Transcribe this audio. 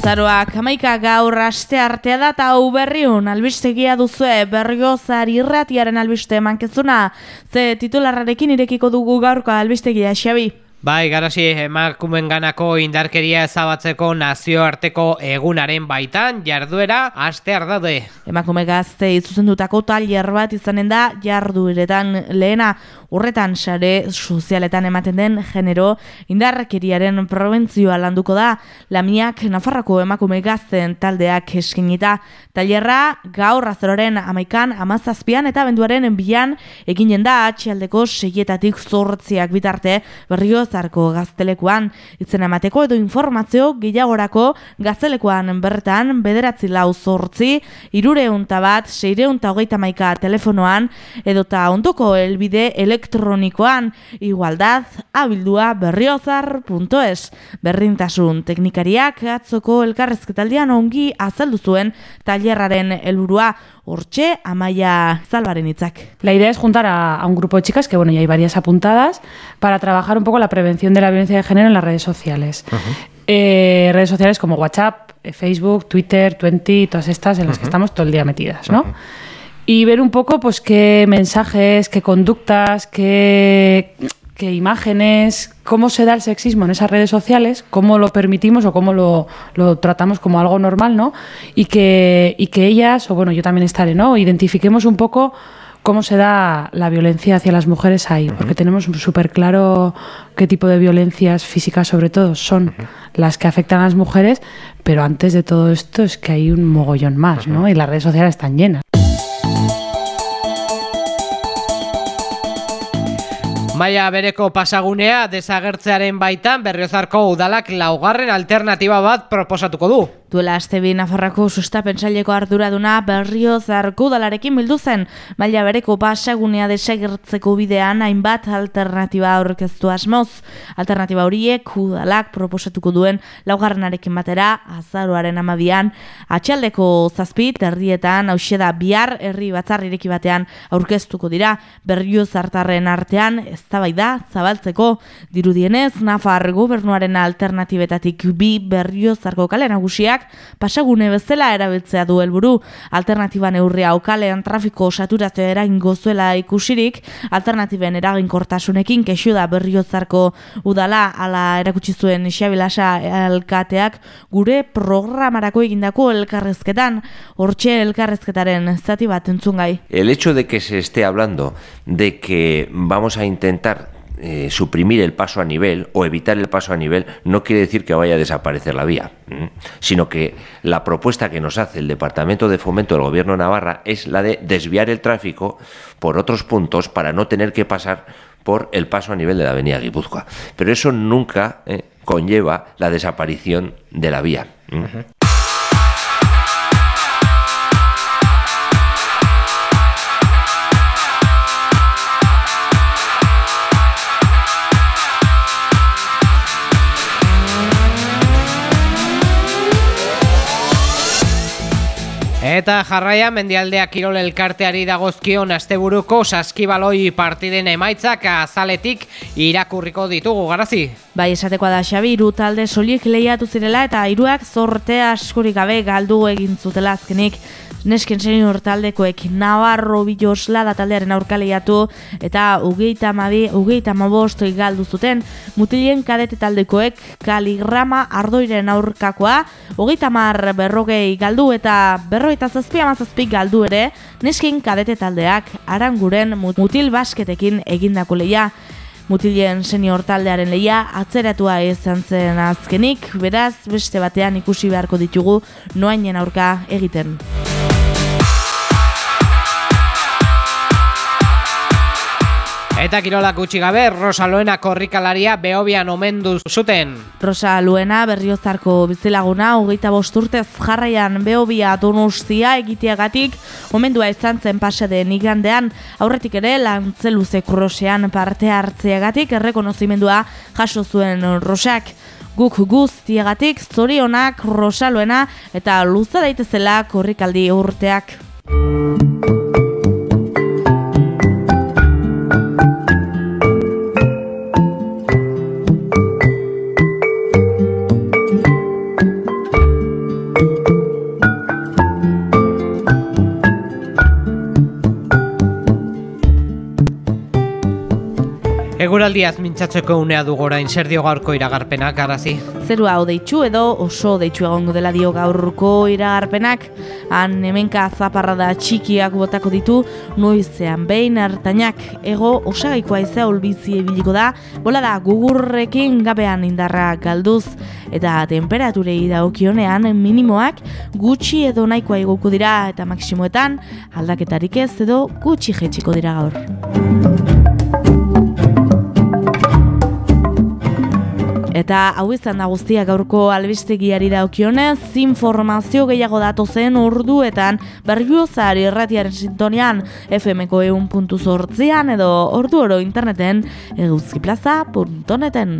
Azaroak amaika gaur aste artea da eta hau berriun albistegia duzue berriozar irratiaren albiste mankezuna ze titularrarekin irekiko dugu gaurko albistegia xabi. Bai, garasi, emakumen ganako indarkeria ezabatzeko nazioarteko egunaren baitan, jarduera, aste daude. Emakume gazte izuzendutako talier bat izanen da, jardueretan lehena, urretan sare sozialetan ematen den genero indarkeriaren probentzioa landuko da, lamiak Nafarroko emakume gazten taldeak eskinita. Talerra, gaur azeroren amaikan, amazazpian eta benduaren bian, eginen da, atxialdeko seietatik zortziak bitarte, berrioz zarko gaztelekuan. Itzen emateko edo informazio gehiagorako gaztelekuan bertan bederatzi lau zortzi, irureunta bat, seireunta hogeita maika telefonoan, edota ondoko elbide elektronikoan, igualdad, abildua berriozar.es. Berrintasun teknikariak atzoko elkarrezketaldian ongi azaldu zuen tailerraren helburua Hortxe, Amaia Zalbaren itzak. La idea es juntar a, a, un grupo de chicas, que bueno, ya hay varias apuntadas, para trabajar un poco la prevención de la violencia de género en las redes sociales. Uh -huh. eh, redes sociales como WhatsApp, eh, Facebook, Twitter, Twenty, todas estas en las uh -huh. que estamos todo el día metidas, ¿no? Uh -huh. Y ver un poco, pues, qué mensajes, qué conductas, qué qué imágenes, cómo se da el sexismo en esas redes sociales, cómo lo permitimos o cómo lo, lo tratamos como algo normal, ¿no? Y que, y que ellas, o bueno, yo también estaré, ¿no? Identifiquemos un poco cómo se da la violencia hacia las mujeres ahí, porque tenemos súper claro qué tipo de violencias físicas sobre todo son las que afectan a las mujeres, pero antes de todo esto es que hay un mogollón más, ¿no? Y las redes sociales están llenas. Maia bereko pasagunea desagertzearen baitan berriozarko udalak laugarren alternatiba bat proposatuko du. Duela astebi Nafarrako sustapensaileko arduraduna berrio zarku dalarekin bildu zen, maila bereko pasagunea desagertzeko bidean hainbat alternatiba aurkeztu asmoz. Alternatiba horiek udalak proposatuko duen laugarrenarekin batera, azaroaren amabian, atxaldeko zazpit, erdietan, hauseda bihar herri batzarrireki batean aurkeztuko dira, berrio zartarren artean, ez da zabaltzeko. Dirudienez, Nafar gobernuaren alternatibetatik bi berrio zarko kale nagusiak, pasagune bezala erabiltzea du helburu. Alternatiba neurria okalean trafiko saturazio eragingo zuela ikusirik alternatiben eraginkortasunekin kexu da berriozarko udala. Ala erakutsi zuen Xabilasa alkateak gure programarako egindako elkarrezketan. Hortxe elkarrezketaren zati bat entzungai. El hecho de que se esté hablando de que vamos a intentar eh, suprimir el paso a nivel o evitar el paso a nivel no quiere decir que vaya a desaparecer la vía, sino que la propuesta que nos hace el Departamento de Fomento del Gobierno de Navarra es la de desviar el tráfico por otros puntos para no tener que pasar por el paso a nivel de la avenida Guipúzcoa. Pero eso nunca eh, conlleva la desaparición de la vía. Eta jarraia mendialdea kirol elkarteari dagozkion asteburuko saskibaloi partiden emaitzak azaletik irakurriko ditugu garazi. Bai, esatekoa da Xabi, iru talde solik lehiatu zirela eta hiruak zorte askorik gabe galdu egin zutela azkenik. Nesken senior taldekoek Navarro Bilosla da taldearen aurka lehiatu eta ugeita mabi, ugeita mabostoi galdu zuten. Mutilien kadete taldekoek kaligrama ardoiren aurkakoa, ugeita mar berrogei galdu eta berroita zazpi amazazpi galdu ere, nesken kadete taldeak aranguren mutil basketekin egindako lehia. Mutilien senior taldearen lehia atzeratua izan zen azkenik, beraz beste batean ikusi beharko ditugu noainen aurka egiten. Eta kirolak gutxi gabe, Rosa Luena korrikalaria behobian omendu zuten. Rosa Luena berriozarko bizilaguna, hogeita bosturtez jarraian behobia donostia egiteagatik, omendua izan zen paseden igandean, aurretik ere lantzeluze krosean parte hartzeagatik, errekonozimendua jaso zuen Rosak. Guk guztiagatik, zorionak Rosa Luena eta luza daitezela korrikaldi urteak. Eguraldiaz mintzatzeko unea du gorain zer dio gaurko iragarpenak arazi. Zerua deitxu edo oso deitxu egongo dela dio gaurko iragarpenak. Han hemenka zaparra da txikiak botako ditu, noizean behin hartainak ego osagaikoa izea olbizi ebiliko da, bola da gugurrekin gabean indarra galduz, eta temperaturei daukionean minimoak gutxi edo nahikoa igoko dira eta maksimoetan aldaketarik ez edo gutxi jetxiko dira gaur. Eta hau izan da guztia gaurko albistegiari daukionez, informazio gehiago datu zen orduetan berriozari erratiaren sintonian FMko eun puntu sortzian edo ordu oro interneten eguzkiplaza.neten.